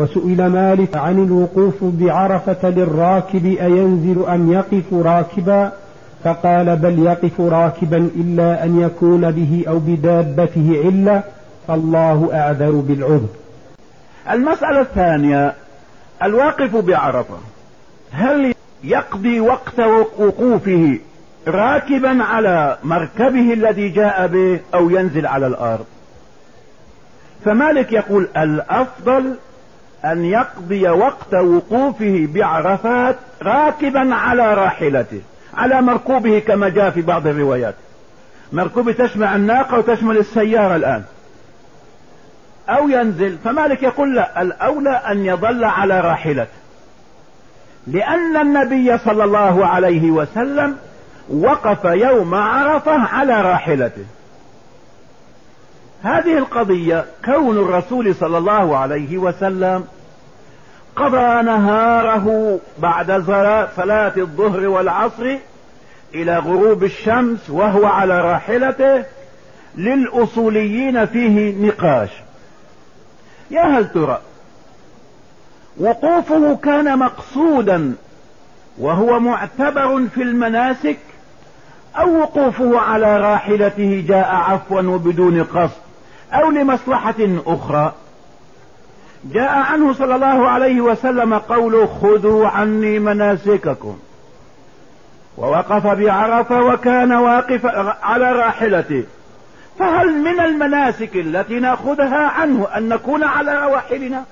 وسئل مالك عن الوقوف بعرفة للراكب أينزل أم يقف راكبا؟ فقال بل يقف راكبا إلا أن يكون به أو بدابته علة فالله أعذر بالعذر. المسألة الثانية الواقف بعرفة هل يقضي وقت وقوفه راكبا على مركبه الذي جاء به أو ينزل على الأرض؟ فمالك يقول الأفضل أن يقضي وقت وقوفه بعرفات راكبا على راحلته على مركوبه كما جاء في بعض الروايات. مركوبه تشمل الناقة وتشمل السيارة الآن. أو ينزل فمالك يقول لا الأولى أن يظل على راحلته. لأن النبي صلى الله عليه وسلم وقف يوم عرفة على راحلته. هذه القضية كون الرسول صلى الله عليه وسلم قضى نهاره بعد صلاة الظهر والعصر إلى غروب الشمس وهو على راحلته للأصوليين فيه نقاش. يا هل ترى وقوفه كان مقصودا وهو معتبر في المناسك أو وقوفه على راحلته جاء عفوا وبدون قصد؟ أو لمصلحة أخرى. جاء عنه صلى الله عليه وسلم قوله خذوا عني مناسككم. ووقف بعرفة وكان واقف على راحلته. فهل من المناسك التي نأخذها عنه أن نكون على رواحلنا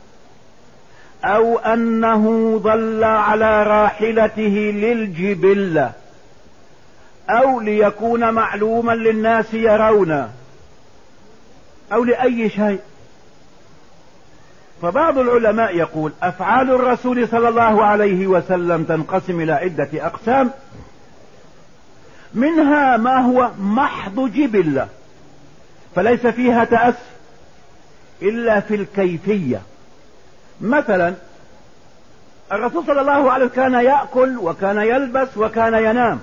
أو أنه ظل على راحلته للجبلة؟ أو ليكون معلوما للناس يرونه؟ أو لأي شيء. فبعض العلماء يقول أفعال الرسول صلى الله عليه وسلم تنقسم إلى عدة أقسام. منها ما هو محض جبلة فليس فيها تأس إلا في الكيفية. مثلا الرسول صلى الله عليه وسلم كان يأكل وكان يلبس وكان ينام.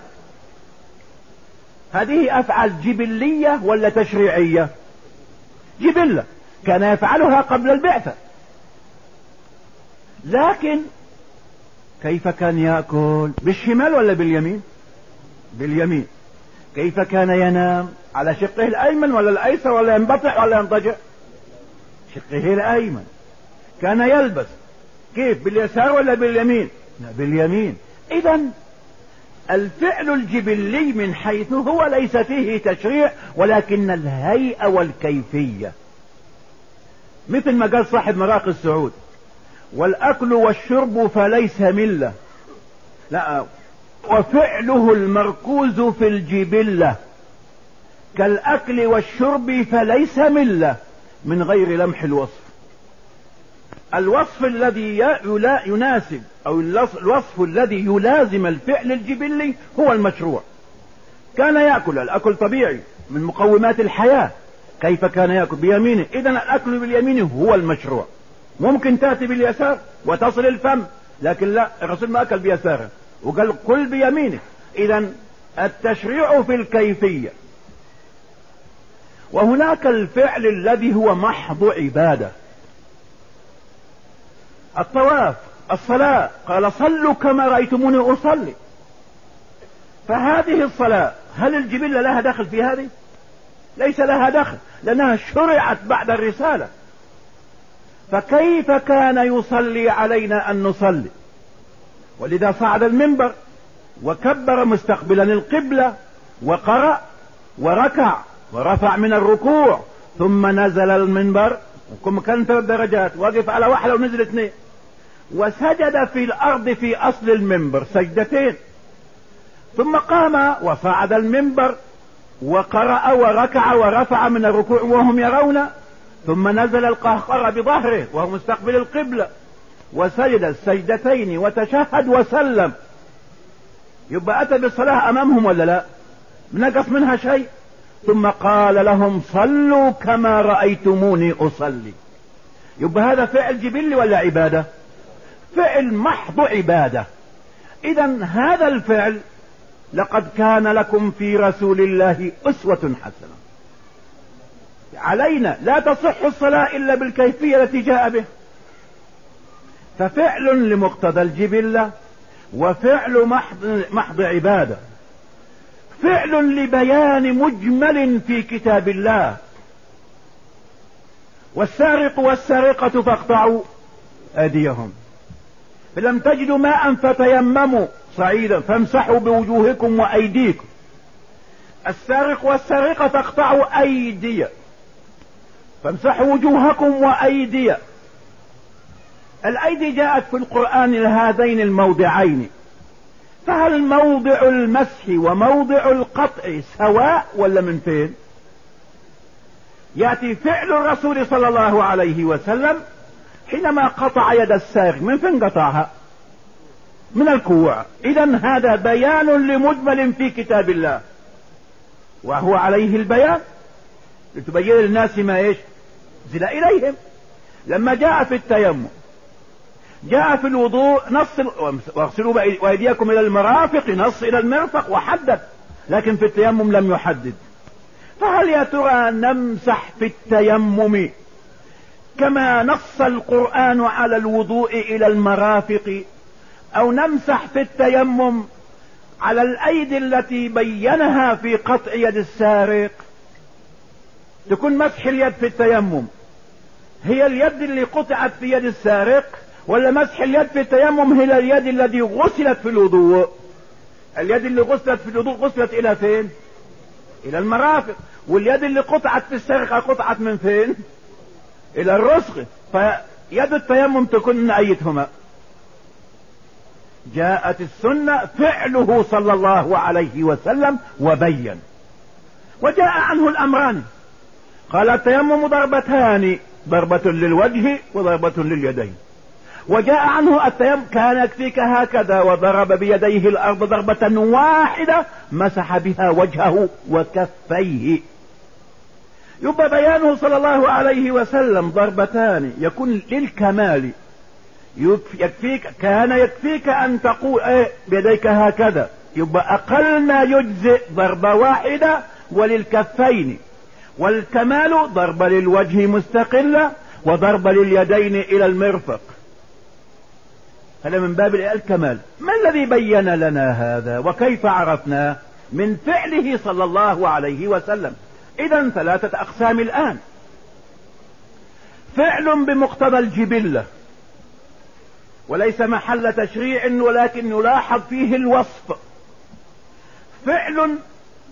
هذه أفعال جبلية ولا تشريعية؟ جبلة كان يفعلها قبل البعثة. لكن كيف كان يأكل؟ بالشمال ولا باليمين؟ باليمين. كيف كان ينام؟ على شقه الأيمن ولا الأيسر ولا ينبطح ولا ينضجع؟ شقه الأيمن. كان يلبس كيف؟ باليسار ولا باليمين؟ لا باليمين. اذا الفعل الجبلي من حيث هو ليس فيه تشريع ولكن الهيئة والكيفية. مثل ما قال صاحب مراقي السعود والأكل والشرب فليس ملة. لا وفعله المركوز في الجبلة. كالأكل والشرب فليس ملة من غير لمح الوصف. الوصف الذي يناسب أو الوصف الذي يلازم الفعل الجبلي هو المشروع. كان يأكل الأكل طبيعي من مقومات الحياة. كيف كان يأكل؟ بيمينه. إذا الأكل باليمين هو المشروع. ممكن تأتي باليسار وتصل الفم لكن لا الرسول ما أكل بيساره وقال كل بيمينه. إذا التشريع في الكيفية. وهناك الفعل الذي هو محض عبادة. الطواف الصلاة. قال صلوا كما رأيتموني أصلي. فهذه الصلاة هل الجبلة لها دخل في هذه؟ ليس لها دخل لأنها شرعت بعد الرسالة. فكيف كان يصلي علينا أن نصلي؟ ولذا صعد المنبر وكبر مستقبلا القبلة وقرأ وركع ورفع من الركوع ثم نزل المنبر. وكم كان ثلاث درجات وقف على واحدة ونزل اثنين. وسجد في الأرض في أصل المنبر سجدتين. ثم قام وصعد المنبر وقرأ وركع ورفع من الركوع وهم يرون. ثم نزل القهقر بظهره وهو مستقبل القبلة. وسجد السجدتين وتشهد وسلم. يبقى أتى بالصلاة أمامهم ولا لا؟ نقص منها شيء. ثم قال لهم صلوا كما رأيتموني أصلي. يبقى هذا فعل جبلي ولا عبادة؟ فعل محض عبادة. اذا هذا الفعل لقد كان لكم في رسول الله أسوة حسنة. علينا لا تصح الصلاة إلا بالكيفية التي جاء به ففعل لمقتضى الجبلة وفعل محض, محض عبادة. فعل لبيان مجمل في كتاب الله. والسارق والسارقة فاقطعوا أيديهم. فلم تجدوا ماء فتيمموا صعيدا فامسحوا بوجوهكم وأيديكم. السارق والسارقة فاقطعوا أيدي. فامسحوا وجوهكم وأيدي. الأيدي جاءت في القرآن لهذين الموضعين. فهل موضع المسح وموضع القطع سواء ولا من فين؟ يأتي فعل الرسول صلى الله عليه وسلم حينما قطع يد السارق من فين قطعها؟ من الكوع. اذا هذا بيان لمجمل في كتاب الله. وهو عليه البيان لتبين للناس ما إيش؟ زل إليهم. لما جاء في التيمم جاء في الوضوء نص واغسلوا وأيديكم إلى المرافق نص إلى المرفق وحدد لكن في التيمم لم يحدد. فهل يا ترى نمسح في التيمم كما نص القرآن على الوضوء إلى المرافق أو نمسح في التيمم على الأيدي التي بينها في قطع يد السارق. تكون مسح اليد في التيمم. هي اليد اللي قطعت في يد السارق ولا مسح اليد في التيمم هي اليد التي غسلت في الوضوء؟ اليد اللي غسلت في الوضوء غسلت إلى فين؟ إلى المرافق. واليد اللي قطعت في السرقة قطعت من فين؟ إلى الرسغ فيد التيمم تكون أيتهما. جاءت السنة فعله صلى الله عليه وسلم وبين. وجاء عنه الأمران. قال التيمم ضربتان ضربة للوجه وضربة لليدين. وجاء عنه التيمم كان يكفيك هكذا وضرب بيديه الأرض ضربة واحدة مسح بها وجهه وكفيه. يبقى بيانه صلى الله عليه وسلم ضربتان يكون للكمال. يكفيك كان يكفيك أن تقول إيه بيديك هكذا. يبقى أقل ما يجزئ ضربة واحدة وللكفين. والكمال ضربة للوجه مستقلة وضربة لليدين إلى المرفق. هذا من باب الكمال. ما الذي بين لنا هذا؟ وكيف عرفناه من فعله صلى الله عليه وسلم. إذا ثلاثة أقسام الآن. فعل بمقتضى الجبلة. وليس محل تشريع ولكن يلاحظ فيه الوصف. فعل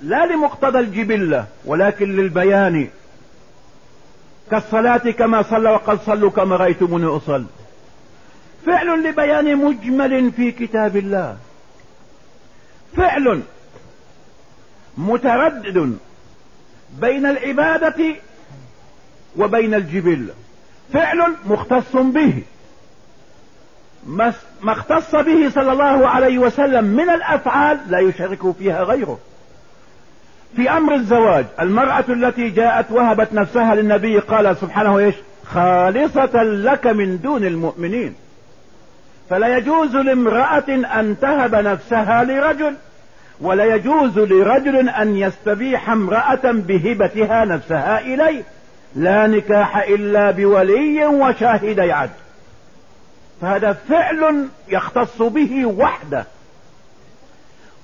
لا لمقتضى الجبلة ولكن للبيان. كالصلاة كما صلى وقد صلوا كما رأيتموني أصل فعل لبيان مجمل في كتاب الله. فعل متردد بين العبادة وبين الجبل. فعل مختص به. ما اختص به صلى الله عليه وسلم من الأفعال لا يشاركه فيها غيره. في أمر الزواج المرأة التي جاءت وهبت نفسها للنبي قال سبحانه إيش؟ خالصة لك من دون المؤمنين. فلا يجوز لامرأة أن تهب نفسها لرجل. ولا يجوز لرجل أن يستبيح امرأة بهبتها نفسها إليه. لا نكاح إلا بولي وشاهدي عدل فهذا فعل يختص به وحده.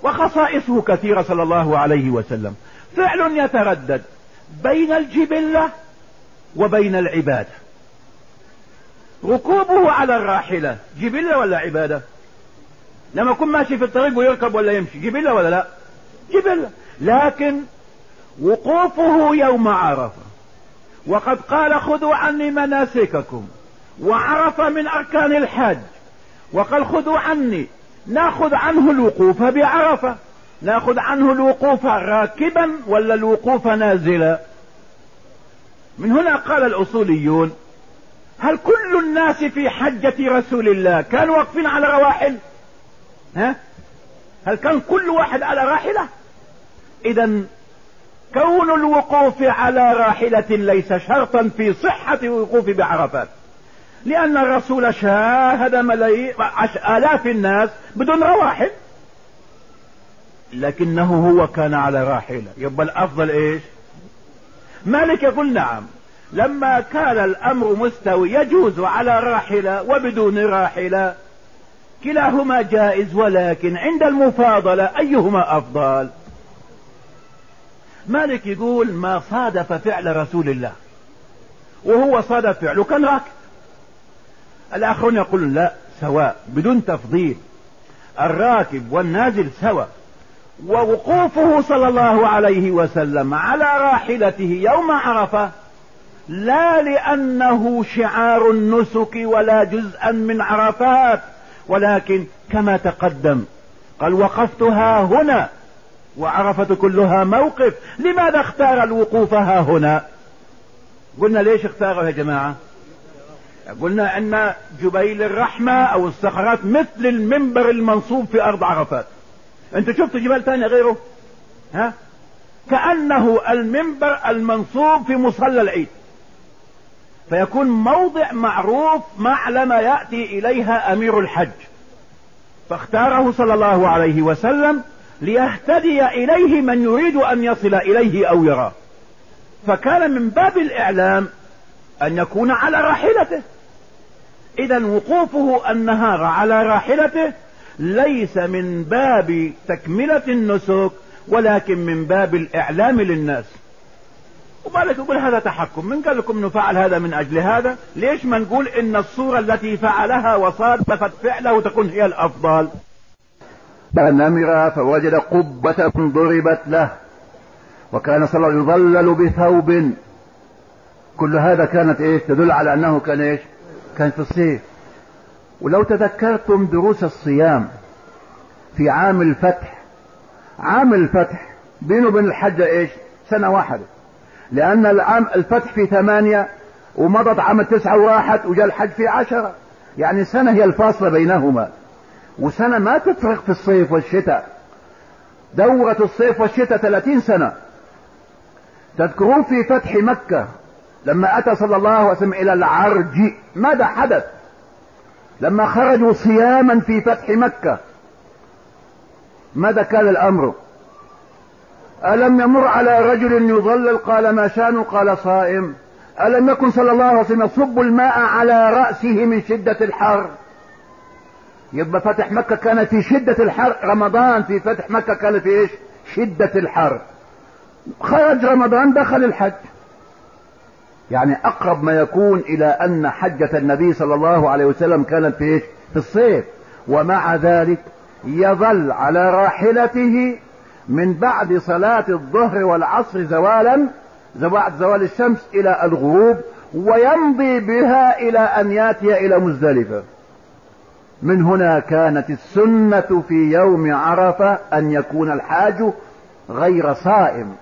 وخصائصه كثيرة صلى الله عليه وسلم. فعل يتردد بين الجبلة وبين العبادة. ركوبه على الراحلة. جبلة ولا عبادة؟ لما يكون ماشي في الطريق ويركب ولا يمشي. جبلة ولا لا؟ جبلة لكن وقوفه يوم عرفة. وقد قال خذوا عني مناسككم. وعرف من أركان الحج. وقال خذوا عني. ناخذ عنه الوقوف بعرفة. ناخذ عنه الوقوف راكبا ولا الوقوف نازلا؟ من هنا قال الأصوليون هل كل الناس في حجة رسول الله كانوا واقفين على رواحل؟ ها؟ هل كان كل واحد على راحلة؟ اذا كون الوقوف على راحلة ليس شرطا في صحة الوقوف بعرفات. لأن الرسول شاهد ملايين آلاف الناس بدون رواحل. لكنه هو كان على راحلة. يبقى الأفضل إيش؟ مالك يقول نعم. لما كان الأمر مستوي يجوز على راحلة وبدون راحلة. كلاهما جائز ولكن عند المفاضلة أيهما أفضل؟ مالك يقول ما صادف فعل رسول الله وهو صادف فعله كان راكب. الآخرون يقولون لا سواء بدون تفضيل الراكب والنازل سواء. ووقوفه صلى الله عليه وسلم على راحلته يوم عرفة لا لأنه شعار النسك ولا جزءا من عرفات. ولكن كما تقدم قال وقفتها هنا وعرفة كلها موقف لماذا اختار الوقوف ها هنا قلنا ليش اختاره يا جماعة قلنا أن جبيل الرحمة أو الصخرات مثل المنبر المنصوب في أرض عرفات أنت شفت جبال ثانية غيره؟ ها؟ كأنه المنبر المنصوب في مصلى العيد فيكون موضع معروف معلم يأتي إليها أمير الحج. فاختاره صلى الله عليه وسلم ليهتدي إليه من يريد أن يصل إليه أو يراه فكان من باب الإعلام أن يكون على راحلته. إذا وقوفه النهار على راحلته ليس من باب تكملة النسك ولكن من باب الإعلام للناس. وبالك يقول هذا تحكم. من قال لكم نفعل هذا من أجل هذا؟ ليش ما نقول إن الصورة التي فعلها وصادفت فعله تكون هي الأفضل؟ فنمر فوجد قبة ضربت له وكان صلى الله يظلل بثوب. كل هذا كانت إيش؟ تدل على أنه كان إيش؟ كان في الصيف. ولو تذكرتم دروس الصيام في عام الفتح عام الفتح بينه وبين الحج إيش؟ سنة واحدة. لأن العام الفتح في ثمانية ومضت عام التسعة وراحت وجاء الحج في عشرة. يعني سنة هي الفاصلة بينهما. وسنة ما تفرق في الصيف والشتاء. دورة الصيف والشتاء 30 سنة. تذكرون في فتح مكة لما أتى صلى الله عليه وسلم إلى العرج ماذا حدث؟ لما خرجوا صياما في فتح مكة ماذا كان الأمر؟ ألم يمر على رجل يظلل؟ قال ما شانه قال صائم. ألم يكن صلى الله عليه وسلم يصب الماء على رأسه من شدة الحر؟ يبقى فتح مكة كان في شدة الحر. رمضان في فتح مكة كان في إيش؟ شدة الحر. خرج رمضان دخل الحج. يعني أقرب ما يكون إلى أن حجة النبي صلى الله عليه وسلم كانت في إيش؟ في الصيف. ومع ذلك يظل على راحلته من بعد صلاة الظهر والعصر زوالا بعد زوال الشمس إلى الغروب ويمضي بها إلى أن يأتي إلى مزدلفة. من هنا كانت السنة في يوم عرفة أن يكون الحاج غير صائم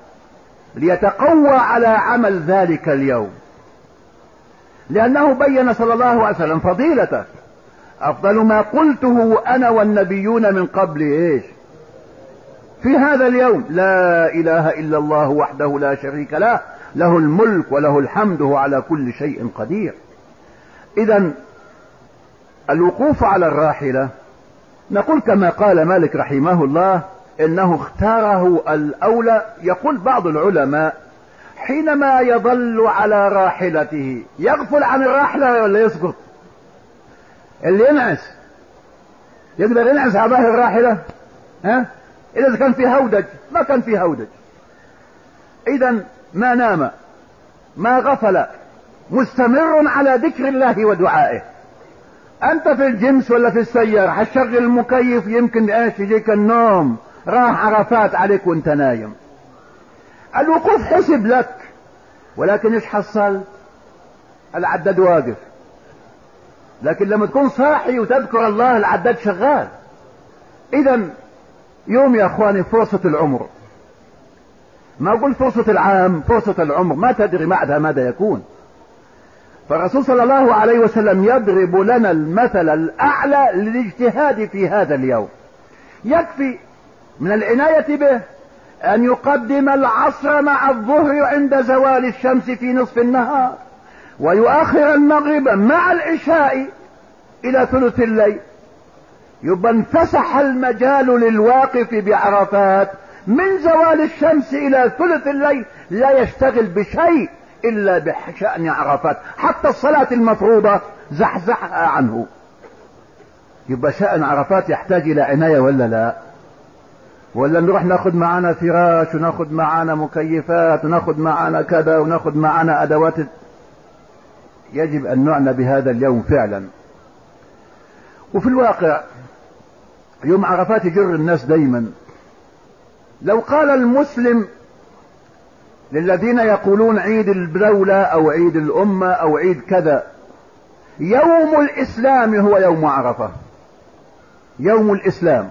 ليتقوى على عمل ذلك اليوم. لأنه بين صلى الله عليه وسلم فضيلته. أفضل ما قلته أنا والنبيون من قبل إيش؟ في هذا اليوم لا إله إلا الله وحده لا شريك له له الملك وله الحمد على كل شيء قدير. اذا الوقوف على الراحلة نقول كما قال مالك رحمه الله إنه اختاره الأولى يقول بعض العلماء حينما يظل على راحلته يغفل عن الراحلة ولا يسقط؟ اللي ينعس. يقدر ينعس على ظهر الراحلة؟ ها؟ إذا كان في هودج ما كان في هودج. اذا ما نام ما غفل مستمر على ذكر الله ودعائه. أنت في الجنس ولا في السيارة؟ هتشغل المكيف يمكن إيش؟ يجيك النوم. راح عرفات عليك وأنت نايم. الوقوف حسب لك ولكن إيش حصل؟ العداد واقف. لكن لما تكون صاحي وتذكر الله العداد شغال. اذا يوم يا اخواني فرصة العمر. ما أقول فرصة العام فرصة العمر. ما تدري بعدها ماذا يكون. فالرسول صلى الله عليه وسلم يضرب لنا المثل الأعلى للاجتهاد في هذا اليوم. يكفي من العناية به أن يقدم العصر مع الظهر عند زوال الشمس في نصف النهار ويؤخر المغرب مع العشاء إلى ثلث الليل. يبقى انفسح المجال للواقف بعرفات من زوال الشمس إلى ثلث الليل لا يشتغل بشيء إلا بشأن عرفات. حتى الصلاة المفروضة زحزحها عنه. يبقى شأن عرفات يحتاج إلى عناية ولا لا؟ ولا نروح ناخد معانا فراش وناخد معانا مكيفات وناخد معانا كذا وناخد معانا أدوات؟ يجب أن نعنى بهذا اليوم فعلا. وفي الواقع يوم عرفات يجر الناس دايما. لو قال المسلم للذين يقولون عيد الدولة أو عيد الأمة أو عيد كذا يوم الإسلام هو يوم عرفة. يوم الإسلام.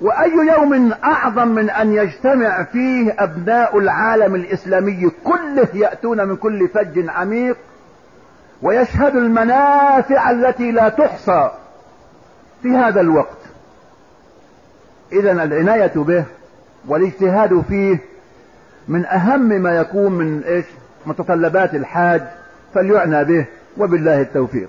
وأي يوم أعظم من أن يجتمع فيه أبناء العالم الإسلامي كله يأتون من كل فج عميق ويشهد المنافع التي لا تحصى. في هذا الوقت. اذا العناية به والاجتهاد فيه من أهم ما يكون من إيش؟ متطلبات الحاج فليعنى به وبالله التوفيق.